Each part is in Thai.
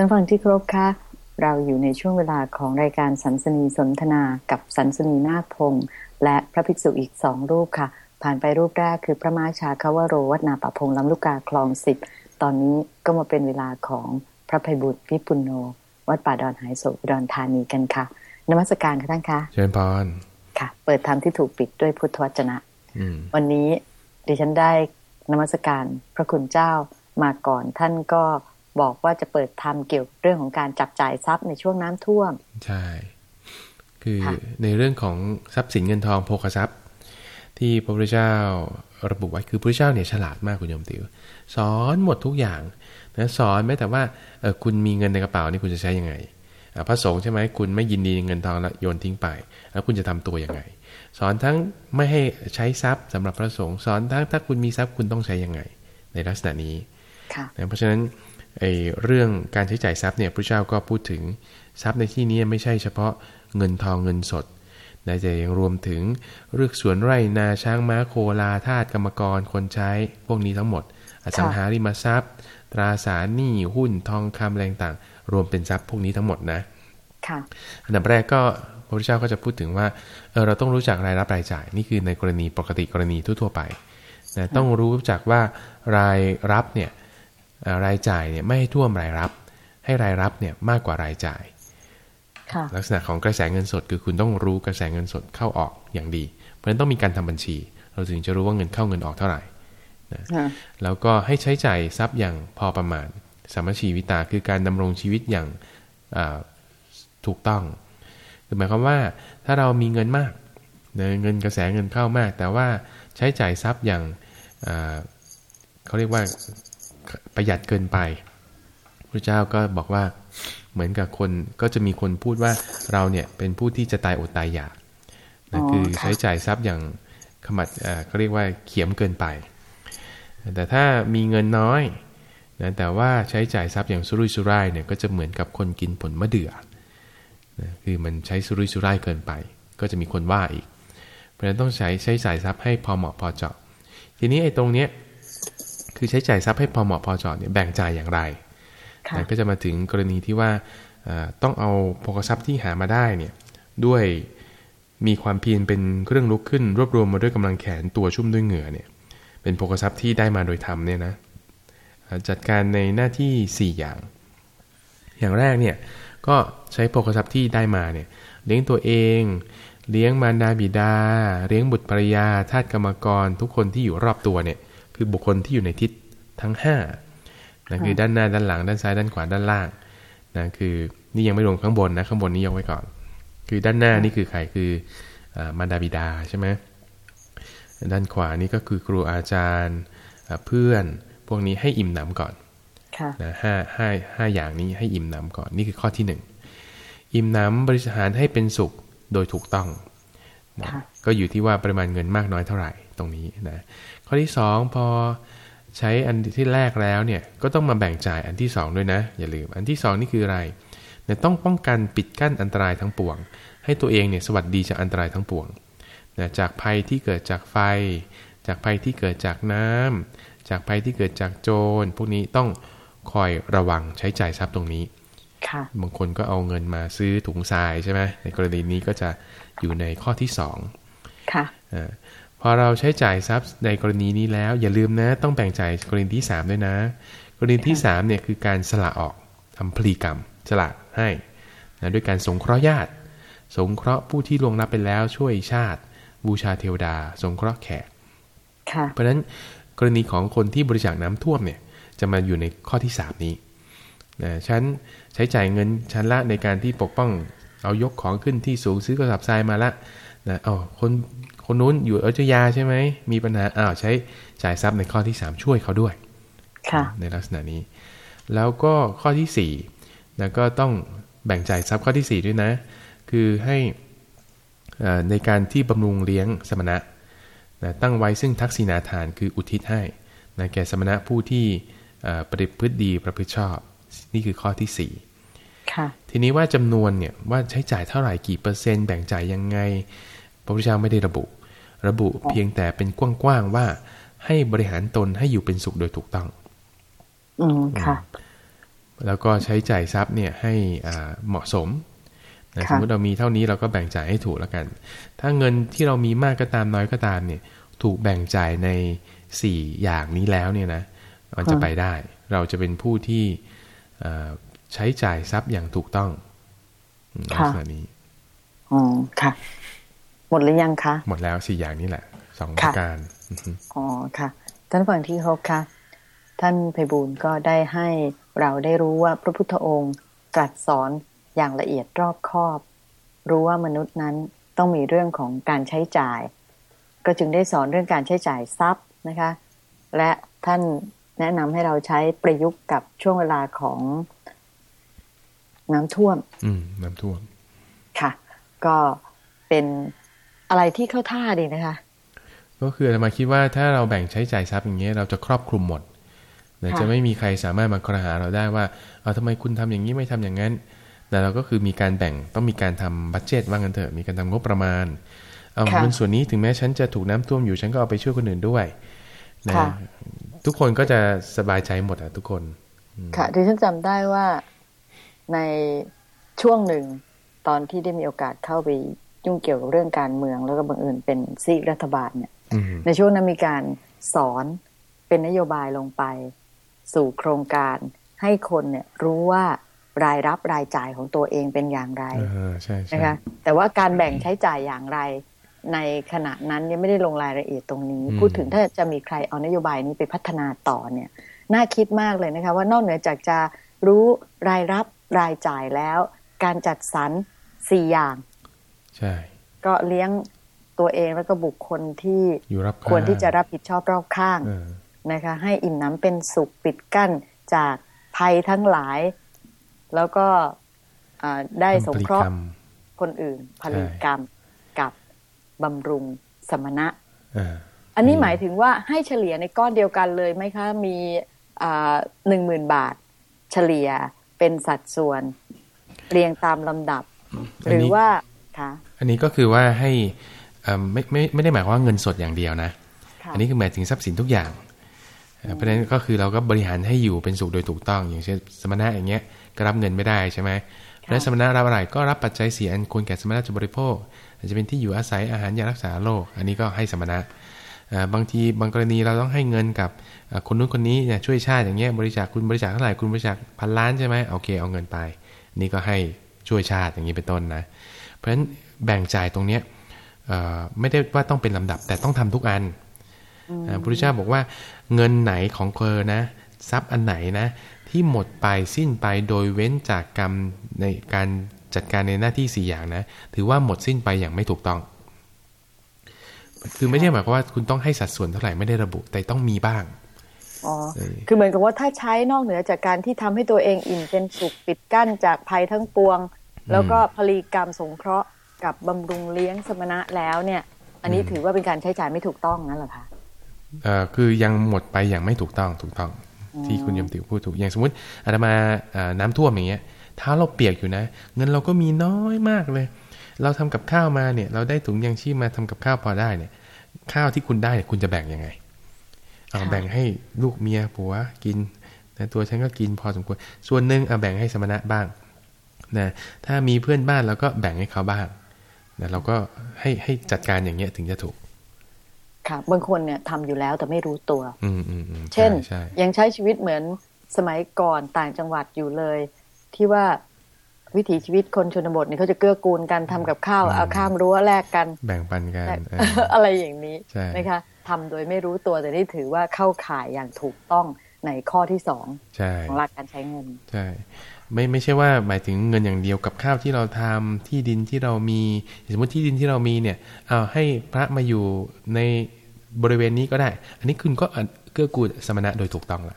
ท่านฟังที่ครบคะเราอยู่ในช่วงเวลาของรายการสันสนีสนทนากับสันสนีนาคพงศ์และพระภิกษุอีกสองรูปค่ะ ผ่านไปรูปแรกคือพระมาชาคาวโรวัดนาปะพงลำลูกกาคลองสิบตอนนี้ก็มาเป็นเวลาของพระภัยบุตรวิปุณโญวัดป่าดอนหายโศกอุดรธานีกันค่ะนมัสการค่ะท่านคะเชิญพรค่ะ เปิดธรรมที่ถูกปิดด้วยพุทธวจนะอืมวันนี้ดิฉันได้นมัสการพระคุณเจ้ามาก่อนท่านก็ บอกว่าจะเปิดธรรมเกี่ยวกับเรื่องของการจับจ่ายทรัพย์ในช่วงน้ำท่วม ใช่ คือค่ะในเรื่องของทรัพย์สินเงินทองโภคทรัพย์ ที่พระพุทธเจ้าระบุไว้คือพระพุทธเจ้าเนี่ยฉลาดมากคุณโยมติวสอนหมดทุกอย่างนะสอนแม้แต่ว่าเออคุณมีเงินในกระเป๋านี่คุณจะใช้ยังไงอะพระสงฆ์ใช่ไหมคุณไม่ยินดีเงินทองแล้วโยนทิ้งไป แล้วคุณจะทำตัวยังไง สอนทั้งไม่ให้ใช้ทรัพย์สำหรับพระสงฆ์สอนทั้งถ้าคุณมีทรัพย์คุณต้องใช้ยังไง ในลักษณะนี้ค่ะนะเพราะฉะนั้น ไอ้เรื่องการใช้จ่ายทรัพย์เนี่ยพระเจ้าก็พูดถึงทรัพย์ในที่นี้ไม่ใช่เฉพาะเงินทองเงินสดนะแต่ยังรวมถึงเรื่องสวนไร่นาช้างม้าโคลาทาสกรรมกรคนใช้พวกนี้ทั้งหมด อสังหาริมทรัพย์ ตราสารหนี้หุ้นทองคำอะไรต่างๆรวมเป็นทรัพย์พวกนี้ทั้งหมดนะค่ะอันดับแรกก็พระพุทธเจ้าก็จะพูดถึงว่าเออเราต้องรู้จักรายรับรายจ่าย นี่คือในกรณีปกติกรณีทั่วๆไปนะต้องรู้จักว่ารายรับเนี่ยเอ่อ รายจ่ายเนี่ยไม่ให้ท่วมรายรับ ให้รายรับเนี่ยมากกว่ารายจ่ายค่ะลักษณะของกระแสเงินสดคือคุณต้องรู้กระแสเงินสดเข้าออกอย่างดี เพราะฉะนั้นต้องมีการทำบัญชี เราถึงจะรู้ว่าเงินเข้าเงินออกเท่าไหร่นะค่ะแล้วก็ให้ใช้จ่ายทรัพย์อย่างพอประมาณสามัญชีวิตาคือการดำรงชีวิตอย่างอ่าถูกต้องคือหมายความว่าถ้าเรามีเงินมากนะเงินกระแสเงินเข้ามาก แต่ว่าใช้จ่ายทรัพย์อย่างอ่าเขาเรียกว่า ประหยัดเกินไปพระเจ้าก็บอกว่าเหมือนกับคนก็จะมีคนพูดว่าเราเนี่ยเป็นผู้ที่จะตายอดตายอยากนะอ๋อคือค่ะใช้จ่ายทรัพย์อย่างขมัดอ่าเขาเรียกว่าเขียมเกินไป แต่ถ้ามีเงินน้อยนะแต่ว่าใช้จ่ายทรัพย์อย่างสุรุ่ยสุร่ายเนี่ยก็จะเหมือนกับคนกินผลมะเดื่อนะคือมันใช้สุรุ่ยสุร่ายเกินไป ก็จะมีคนว่าอีก เพราะฉะนั้นต้องใช้ใช้จ่ายทรัพย์ให้พอเหมาะพอเจาะ ทีนี้ไอ้ตรงเนี้ย คือใช้จ่ายทรัพย์ให้พอเหมาะพอเจาะเนี่ยแบ่งจ่ายอย่างไรค่ะนะก็จะมาถึงกรณีที่ว่าเอ่อต้องเอาโภคทรัพย์ที่หามาได้เนี่ยด้วยมีความเพียรเป็นเครื่องลุกขึ้น รวบรวมมาด้วยกำลังแขนตัวชุ่มด้วยเหงื่อเนี่ย เป็นโภคทรัพย์ที่ได้มาโดยธรรมเนี่ยนะเอ่อจัดการในหน้าที่ 4 อย่าง อย่างแรกเนี่ยก็ใช้โภคทรัพย์ที่ได้มาเนี่ยเลี้ยงตัวเอง เลี้ยงมารดาบิดา เลี้ยงบุตรภรรยาทาสกรรมกร ทุกคนที่อยู่รอบตัวเนี่ย คือบุคคลที่อยู่ในทิศทั้ง5นะคือด้านหน้าด้านหลังด้านซ้ายด้านขวาด้านล่างนะคือนี่ยังไม่รวมข้างบนนะข้างบนนี้ยกไว้ก่อน คือด้านหน้านี่คือใครคืออามารดาบิดาใช่ไหมด้านขวานี่ก็คือครูอาจารย์อ่าเพื่อนพวกนี้ให้อิ่มหนำก่อนค่ะนะห้าห้าห้าอย่างนี้ให้อิ่มหนำก่อนนี่คือข้อที่หนึ่งอิ่มหนำบริหารให้เป็นสุขโดยถูกต้องนะค่ะก็อยู่ที่ว่าปริมาณเงินมากน้อยเท่าไหร่ตรงนี้นะ ข้อที่สองพอใช้อันที่แรกแล้วเนี่ยก็ต้องมาแบ่งจ่ายอันที่สองด้วยนะ อย่าลืมอันที่สองนี่คืออะไรเนี่ยต้องป้องกันปิดกั้นอันตรายทั้งปวง ให้ตัวเองเนี่ยสวัสดีจากอันตรายทั้งปวงนะจากภัยที่เกิดจากไฟ จากภัยที่เกิดจากน้ำจากภัยที่เกิดจากโจร พวกนี้ต้องคอยระวังใช้จ่ายทรัพย์ตรงนี้ค่ะบางคนก็เอาเงินมาซื้อถุงทรายใช่ไหมในกรณีนี้ก็จะอยู่ในข้อที่สองค่ะอา พอเราใช้จ่ายทรัพย์ในกรณีนี้แล้ว อย่าลืมนะ ต้องแบ่งจ่ายกรณีที่ 3 ด้วยนะ กรณีที่3เนี่ยคือการสละออกทำพลีกรรม สละให้นะด้วยการสงเคราะห์ญาติ สงเคราะห์ผู้ที่ล่วงลับไปแล้วช่วยชาติ บูชาเทวดา สงเคราะห์แขกค่ะเพราะฉะนั้นกรณีของคนที่บริจาคน้ำท่วมเนี่ยจะมาอยู่ในข้อที่ 3 นี้นะฉันใช้จ่ายเงินชั้นละในการที่ปกป้อง เอายกของขึ้นที่สูงซื้อกระสอบทรายมาละนะอ๋อคน คนนู้นอยู่อยุธยาใช่ไหมมีปัญหาอ้าวใช้จ่ายทรัพย์ในข้อที่ 3 ช่วยเขาด้วยค่ะในลักษณะนี้ แล้วก็ข้อที่4นะก็ต้องแบ่งจ่ายทรัพย์ข้อที่ 4 ด้วยนะ คือให้เอ่อในการที่บำรุงเลี้ยงสมณะนะตั้งไว้ซึ่งทักษิณาทานคืออุทิศให้นะแก่สมณะผู้ที่เอ่อปฏิพฤติดีประพฤติชอบ นี่คือข้อที่4ค่ะทีนี้ว่าจำนวนเนี่ยว่าใช้จ่ายเท่าไหร่กี่เปอร์เซ็นต์แบ่งจ่ายยังไงพระพุทธเจ้าไม่ได้ระบุ ระบุเพียงแต่เป็นกว้างๆว่า ให้บริหารตนให้อยู่เป็นสุขโดยถูกต้อง อืมค่ะ แล้วก็ใช้จ่ายทรัพย์เนี่ยให้เหมาะสมนะสมมติเรามีเท่านี้เราก็แบ่งจ่ายให้ถูกแล้วกัน ถ้าเงินที่เรามีมากก็ตามน้อยก็ตามเนี่ย ถูกแบ่งจ่ายในสี่อย่างนี้แล้วเนี่ยนะมันจะไปได้ เราจะเป็นผู้ที่ใช้จ่ายทรัพย์อย่างถูกต้องลักษณะนี้อ๋อค่ะ หมดหรือยังคะ หมดแล้วสี่อย่างนี้แหละสองประการอ๋อค่ะ ท่านฝั่งที่เขาค่ะ ท่านไพบูลก็ได้ให้เราได้รู้ว่าพระพุทธองค์ตรัสสอนอย่างละเอียดรอบคอบ รู้ว่ามนุษย์นั้นต้องมีเรื่องของการใช้จ่าย ก็จึงได้สอนเรื่องการใช้จ่ายทรัพย์นะคะ และท่านแนะนำให้เราใช้ประยุกต์กับช่วงเวลาของน้ำท่วม อืม น้ำท่วม ค่ะ ก็เป็น อะไรที่เข้าท่าดีนะคะ ก็คือเรามาคิดว่าถ้าเราแบ่งใช้จ่ายทรัพย์อย่างเงี้ยเราจะครอบคลุมหมดนะจะไม่มีใครสามารถมากระหาเราได้ว่าเอาทำไมคุณทำอย่างนี้ไม่ทำอย่างนั้นแต่เราก็คือมีการแบ่งต้องมีการทำบัตเจตว่างั้นเถอะมีการทำงบประมาณเอาเงินส่วนนี้ถึงแม้ฉันจะถูกน้ำท่วมอยู่ฉันก็เอาไปช่วยคนอื่นด้วยนะทุกคนก็จะสบายใจหมดอะทุกคน ค่ะที่ฉันจำได้ว่าในช่วงหนึ่งตอนที่ได้มีโอกาสเข้าไป ยุ่งเกี่ยวกับเรื่องการเมือง แล้วก็บังเอิญเป็นซีกรัฐบาลเนี่ยในช่วงนั้นมีการสอนเป็นนโยบายลงไป สู่โครงการ ให้คนเนี่ยรู้ว่ารายรับรายจ่ายของตัวเองเป็นอย่างไรนะคะแต่ว่าการแบ่งใช้จ่ายอย่างไรในขณะนั้นยังไม่ได้ลงรายละเอียดตรงนี้ พูดถึงถ้าจะมีใครเอานโยบายนี้ไปพัฒนาต่อเนี่ย น่าคิดมากเลยนะคะ ว่านอกเหนือจากจะรู้รายรับรายจ่ายแล้ว การจัดสรรสี่อย่าง ใช่ ก็เลี้ยงตัวเองแล้วก็บุคคลที่ควรที่จะรับผิดชอบรอบข้างนะคะ ให้อิ่มน้ำเป็นสุขปิดกั้นจากภัยทั้งหลาย แล้วก็ได้สงเคราะห์คนอื่นผลิกรรมกับบำรุงสมณะอันนี้หมายถึงว่าให้เฉลี่ยในก้อนเดียวกันเลยไหมคะ มีหนึ่งหมื่นบาท เฉลี่ยเป็นสัดส่วน เรียงตามลำดับ หรือว่าคะ อันนี้ก็คือว่าให้ไม่ไม่ไม่ได้หมายว่าเงินสดอย่างเดียวนะ อันนี้คือหมายถึงทรัพย์สินทุกอย่างเพราะฉะนั้นก็คือเราก็บริหารให้อยู่เป็นสุขโดยถูกต้อง อย่างเช่นสมณะอย่างเงี้ยก็รับเงินไม่ได้ใช่ไหมและสมณะรับอะไรก็รับปัจจัยสี่อันควรแก่สมณะจะบริโภคอาจจะเป็นที่อยู่อาศัยอาหารยารักษาโรคอันนี้ก็ให้สมณะบางทีบางกรณีเราต้องให้เงินกับคนนู้นคนนี้เนี่ยช่วยชาติอย่างเงี้ยบริจาคคุณบริจาคเท่าไหร่คุณบริจาคพันล้านใช่ไหมโอเคเอาเงินไป นี่ก็ให้ช่วยชาติอย่างนี้เป็นต้นนะ เพราะฉะนั้นแบ่งจ่ายตรงเนี้ยไม่ได้ว่าต้องเป็นลำดับแต่ต้องทำทุกอันพระพุทธเจ้าบอกว่าเงินไหนของเธอนะ ทรัพย์อันไหนนะ ที่หมดไปสิ้นไปโดยเว้นจากกรรมในการจัดการในหน้าที่สี่อย่างนะ ถือว่าหมดสิ้นไปอย่างไม่ถูกต้อง คือไม่ได้หมายความว่าคุณต้องให้สัดส่วนเท่าไหร่ไม่ได้ระบุ แต่ต้องมีบ้างอ๋อคือเหมือนกับว่าถ้าใช้นอกเหนือจากการที่ทำให้ตัวเองอิ่มเป็นสุขปิดกั้นจากภัยทั้งปวง แล้วก็ผลิกรรมสงเคราะห์กับบำรุงเลี้ยงสมณะแล้วเนี่ย อันนี้ถือว่าเป็นการใช้จ่ายไม่ถูกต้องนั่นเหรอคะเอ่อคือยังหมดไปอย่างไม่ถูกต้องถูกต้องที่คุณยมติวพูดถูกอย่างสมมติอาตมาน้ำท่วมอย่างเงี้ยเท้าเราเปียกอยู่นะ เงินเราก็มีน้อยมากเลย เราทำกับข้าวมาเนี่ย เราได้ถุงยังชีพมาทำกับข้าวพอได้เนี่ย ข้าวที่คุณได้เนี่ยคุณจะแบ่งยังไงเอาแบ่งให้ลูกเมียผัวกินแต่ตัวฉันก็กินพอสมควรส่วนหนึ่งเอาแบ่งให้สมณะบ้าง นะถ้ามีเพื่อนบ้านเราก็แบ่งให้เขาบ้างนะเราก็ให้ให้จัดการอย่างเงี้ยถึงจะถูก ค่ะ บางคนเนี่ยทำอยู่แล้วแต่ไม่รู้ตัว อืมอืมเช่น ยังใช้ชีวิตเหมือนสมัยก่อนต่างจังหวัดอยู่เลย ที่ว่าวิถีชีวิตคนชนบทเนี่ยเขาจะเกื้อกูลกันทำกับข้าวเอาข้ามรั้วแลกกัน แบ่งปันกันอะไรอย่างนี้นะคะทำโดยไม่รู้ตัวแต่นี่ถือว่าเข้าข่ายอย่างถูกต้องในข้อที่สองของหลักการใช้เงินใช่ ไม่ไม่ใช่ว่าหมายถึงเงินอย่างเดียวกับข้าวที่เราทำที่ดินที่เรามีสมมติที่ดินที่เรามีเนี่ยเอาให้พระมาอยู่ในบริเวณนี้ก็ได้ อันนี้คุณก็เกื้อกูลสมณะโดยถูกต้องละ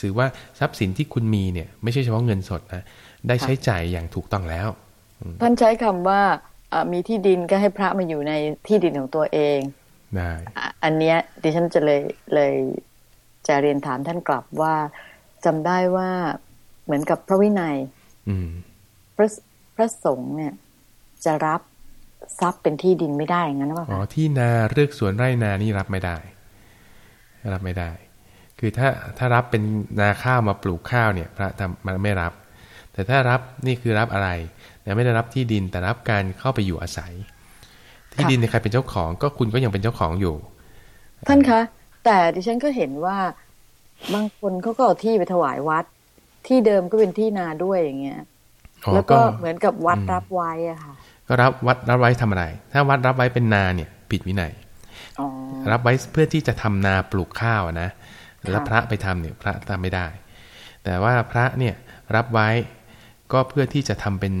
สื่อว่าทรัพย์สินที่คุณมีเนี่ยไม่ใช่เฉพาะเงินสดนะได้ใช้จ่ายอย่างถูกต้องแล้วท่านใช้คำว่ามีที่ดินก็ให้พระมาอยู่ในที่ดินของตัวเองได้อันเนี้ยดิฉันจะเลยเลยจะเรียนถามท่านกลับว่าจำได้ว่า เหมือนกับพระวินัยพระพระสงฆ์เนี่ย จะรับทรัพย์เป็นที่ดินไม่ได้งั้นหรือเปล่าอ๋อที่นาเลือกสวนไร่นานี่รับไม่ได้ รับไม่ได้ คือถ้าถ้ารับเป็นนาข้าวมาปลูกข้าวเนี่ย พระทำมันไม่รับ แต่ถ้ารับนี่คือรับอะไรแต่ไม่ได้รับที่ดินแต่รับการเข้าไปอยู่อาศัย ที่ดินในใครเป็นเจ้าของก็คุณก็ยังเป็นเจ้าของอยู่ ท่านคะ แต่ดิฉันก็เห็นว่าบางคนเขาก็เอาที่ไปถวายวัด ที่เดิมก็เป็นที่นาด้วยอย่างเงี้ยแล้วก็เหมือนกับวัดรับไว้อะค่ะ ก็รับวัดรับไว้ทำอะไร ถ้าวัดรับไว้เป็นนาเนี่ย ผิดวินัยรับไว้เพื่อที่จะทำนาปลูกข้าวนะ แล้วพระไปทำเนี่ยพระทำไม่ได้ แต่ว่าพระเนี่ยรับไว้ก็เพื่อที่จะทำเป็น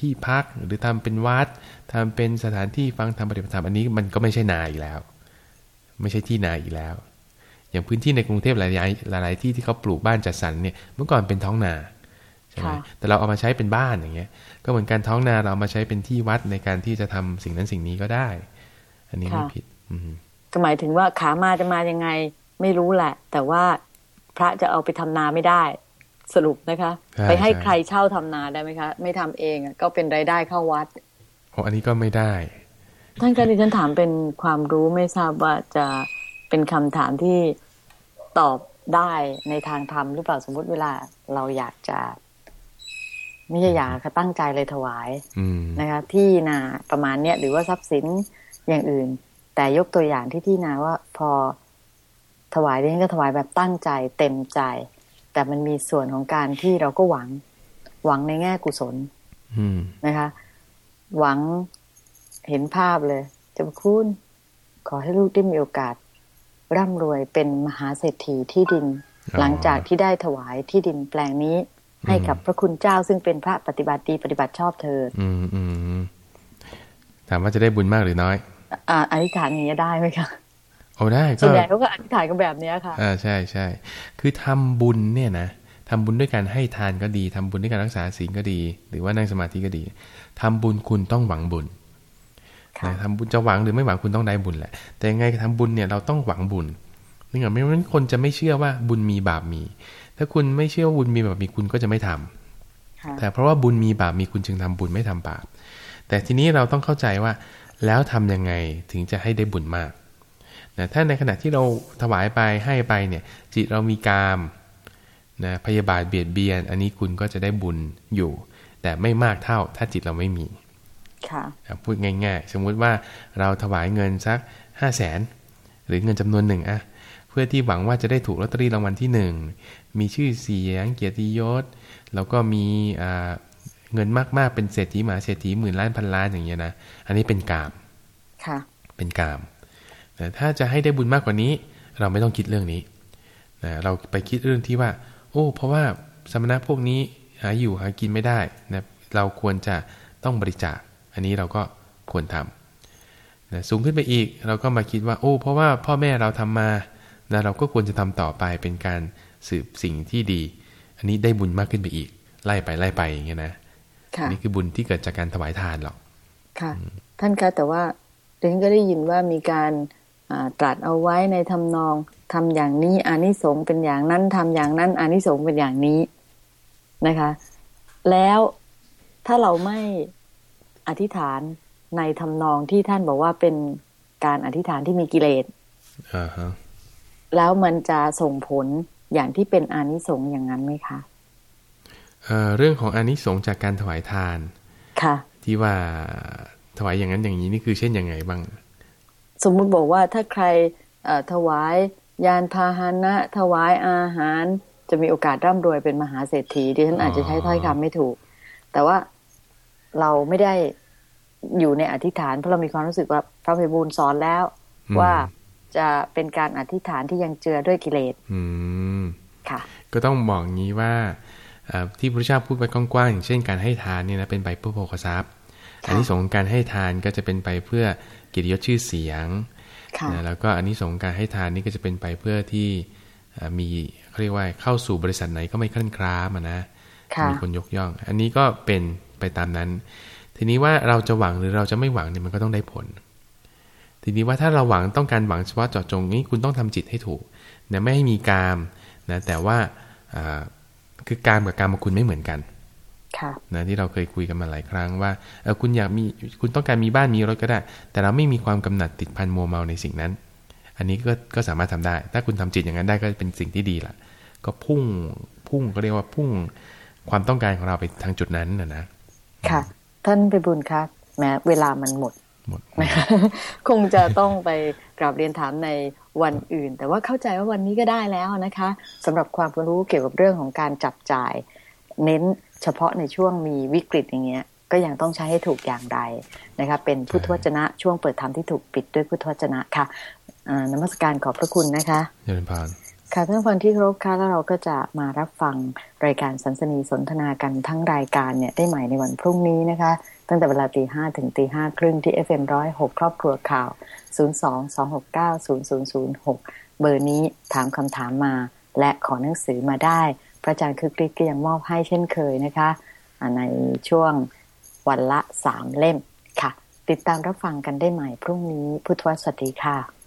ที่พักหรือทำเป็นวัดทำเป็นสถานที่ฟังธรรมปฏิบัติธรรมอันนี้มันก็ไม่ใช่นาอีกแล้ว ไม่ใช่ที่นาอีกแล้ว อย่างพื้นที่ในกรุงเทพหลายหลายที่ที่เขาปลูกบ้านจัดสรรเนี่ยเมื่อก่อนเป็นท้องนาใช่ไหมแต่เราเอามาใช้เป็นบ้านอย่างเงี้ย ก็เหมือนการท้องนาเราเอามาใช้เป็นที่วัดในการที่จะทำสิ่งนั้นสิ่งนี้ก็ได้ อันนี้ไม่ผิด อืก็หมายถึงว่าขามาจะมายังไงไม่รู้แหละ แต่ว่าพระจะเอาไปทำนาไม่ได้สรุปนะคะ ไปให้ใครเช่าทำนาได้ไหมคะ ไม่ทำเองก็เป็นรายได้เข้าวัดโอ้อันนี้ก็ไม่ได้ ท่านการดิฉันถามเป็นความรู้ไม่ทราบว่าจะ เป็นคำถามที่ตอบได้ในทางธรรมหรือเปล่าสมมติเวลาเราอยากจะไม่ใช่อยากค่ะตั้งใจเลยถวายนะคะ ที่นาประมาณเนี้ยหรือว่าทรัพย์สินอย่างอื่น แต่ยกตัวอย่างที่ที่นาว่า พอถวายนี่ก็ถวายแบบตั้งใจเต็มใจ แต่มันมีส่วนของการที่เราก็หวัง หวังในแง่กุศลนะคะ หวังเห็นภาพเลยจะคุณขอให้ลูกได้มีโอกาส ร่ำรวยเป็นมหาเศรษฐีที่ดิน หลังจากที่ได้ถวายที่ดินแปลงนี้ ให้กับพระคุณเจ้าซึ่งเป็นพระปฏิบัติดีปฏิบัติชอบเธออืมอืมถามว่าจะได้บุญมากหรือน้อยอ่าอธิษฐานอย่างนี้ได้ไหมคะโอ้ได้ส่วนใหญ่เขาก็อธิษฐานกันแบบนี้ค่ะอ่าใช่ใช่คือทำบุญเนี่ยนะทำบุญด้วยการให้ทานก็ดีทำบุญด้วยการรักษาศีลก็ดี หรือว่านั่งสมาธิก็ดีทำบุญคุณต้องหวังบุญ ทำบุญจะหวังหรือไม่หวังคุณต้องได้บุญแหละ แต่ยังไงทำบุญเนี่ยเราต้องหวังบุญนี่ไงไม่งั้นคนจะไม่เชื่อว่าบุญมีบาปมี ถ้าคุณไม่เชื่อว่าบุญมีบาปมีคุณก็จะไม่ทำแต่เพราะว่าบุญมีบาปมีคุณจึงทำบุญไม่ทำบาป แต่ทีนี้เราต้องเข้าใจว่า แล้วทํำยังไงถึงจะให้ได้บุญมากนะถ้าในขณะที่เราถวายไปให้ไปเนี่ยจิตเรามีกามนะพยาบาทเบียดเบียน อันนี้คุณก็จะได้บุญอยู่ แต่ไม่มากเท่าถ้าจิตเราไม่มีค่ะ พูดง่าย ๆ สมมุติว่าเราถวายเงินสักห้าแสนหรือเงินจำนวนหนึ่งอะเพื่อที่หวังว่าจะได้ถูกลอตเตอรี่รางวัลที่หนึ่งมีชื่อเสียงเกียรติยศ แล้วก็มีเงินมากๆเป็นเศรษฐีมหาเศรษฐีหมื่นล้านพันล้านอย่างเงี้ยนะอันนี้เป็นกามค่ะเป็นกามแต่ถ้าจะให้ได้บุญมากกว่านี้ เราไม่ต้องคิดเรื่องนี้นะเราไปคิดเรื่องที่ว่า โอ้ เพราะว่าสมณะพวกนี้หาอยู่หากินไม่ได้นะเราควรจะต้องบริจาค อันนี้เราก็ควรทำนะสูงขึ้นไปอีก เราก็มาคิดว่า โอ้ เพราะว่าพ่อแม่เราทำมานะเราก็ควรจะทำต่อไปเป็นการสืบสิ่งที่ดี อันนี้ได้บุญมากขึ้นไปอีก ไล่ไปไล่ไปอย่างเงี้ยนะอันนี้คือบุญที่เกิดจากการถวายทานหรอกค่ะ ท่านคะแต่ว่าเรนก็ได้ยินว่ามีการตรัสเอาไว้ในทำนองทำอย่างนี้อานิสงส์เป็นอย่างนั้นทำอย่างนั้นอานิสงส์เป็นอย่างนี้นะคะ แล้วถ้าเราไม่ อธิษฐานในทำนองที่ท่านบอกว่าเป็นการอธิษฐานที่มีกิเลสแล้วมันจะส่งผลอย่างที่เป็นอานิสงส์อย่างนั้นไหมคะเเรื่องของอานิสงส์จากการถวายทาน ค่ะ ที่ว่าถวายอย่างนั้นอย่างนี้นี่คือเช่นยังไงบ้าง สมมุติบอกว่าถ้าใครถวายยานพาหนะ ถวายอาหาร จะมีโอกาสร่ำรวยเป็นมหาเศรษฐีดิฉันอาจจะใช้ถ้อยคำไม่ถูก แต่ว่า เราไม่ได้อยู่ในอธิษฐานเพราะเรามีความรู้สึกว่าพระพิบูลสอนแล้ว ว่าจะเป็นการอธิษฐานที่ยังเจือด้วยกิเลสค่ะ ก็ต้องบอกงี้ว่าที่พระเจ้าพูดไปกว้างๆอย่างเช่นการให้ทานเนี่ยนะเป็นใบเพื่อโภคทรัพย์อันนี้สงการให้ทานก็จะเป็นไปเพื่อเกียรติยศชื่อเสียงนะแล้วก็อันนี้สงการให้ทานนี่ก็จะเป็นไปเพื่อที่มีเขาเรียกว่าเข้าสู่บริษัทไหนก็ไม่คลั่นคล้ามานะมีคนยกย่อง อันนี้ก็เป็น ไปตามนั้น ทีนี้ว่าเราจะหวังหรือเราจะไม่หวังเนี่ยมันก็ต้องได้ผล ทีนี้ว่าถ้าเราหวังต้องการหวังเฉพาะเจาะจงนี้คุณต้องทำจิตให้ถูกนะไม่ให้มีกามนะแต่ว่าคือกามกับกามคุณไม่เหมือนกันนะที่เราเคยคุยกันมาหลายครั้งว่าเออคุณอยากมีคุณต้องการมีบ้านมีรถก็ได้ แต่เราไม่มีความกำหนัดติดพันมัวเมาในสิ่งนั้น อันนี้ก็ก็สามารถทำได้ ถ้าคุณทำจิตอย่างนั้นได้ก็เป็นสิ่งที่ดีละก็พุ่งพุ่งก็เรียกว่าพุ่งความต้องการของเราไปทางจุดนั้นนะนะ ค่ะ ท่านไปบุญครับแม้เวลามันหมดหมดนะคะคงจะต้องไปกราบเรียนถามในวันอื่น แต่ว่าเข้าใจว่าวันนี้ก็ได้แล้วนะคะสำหรับความรู้เกี่ยวกับเรื่องของการจับจ่าย เน้นเฉพาะในช่วงมีวิกฤตอย่างเงี้ย ก็ยังต้องใช้ให้ถูกอย่างไรนะคะเป็นพุทธวจนะช่วงเปิดธรรมที่ถูกปิดด้วยพุทธวจนะค่ะอ่านมัสการขอบพระคุณนะคะเจริญพร ค่ะท่านฟังที่ครพค่ะแล้วเราก็จะมารับฟังรายการสันสนีสนทนากันทั้งรายการเนี่ยได้ใหม่ในวันพรุ่งนี้นะคะ ตั้งแต่เวลาตีห้ถึงตีห้าครึ่งที่ FM ร้อยหกครอบครัวข่าว 0 2 2 6 9 0 0 0 6 เบอร์นี้ถามคำถามมา และขอหนังสือมาได้ พระอาจารย์คือกริกก็ยังมอบให้เช่นเคยนะคะ ในช่วงวันละสามเล่มค่ะ ติดตามรับฟังกันได้ใหม่พรุ่งนี้พุทธวสวัสดีค่ะ